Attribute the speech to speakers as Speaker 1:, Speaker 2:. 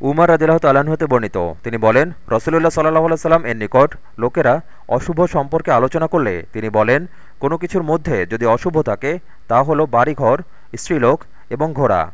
Speaker 1: উমার রাজিল্লাহ তাল্লাহ্ন হতে বর্ণিত। তিনি বলেন, রসুলুল্লাহ সাল্লাহ সাল্লাম এর নিকট লোকেরা অশুভ সম্পর্কে আলোচনা করলে তিনি বলেন, কোনো কিছুর মধ্যে যদি অশুভ থাকে, তা হলো বাড়িঘর, স্ত্রীলোক এবং ঘোড়া।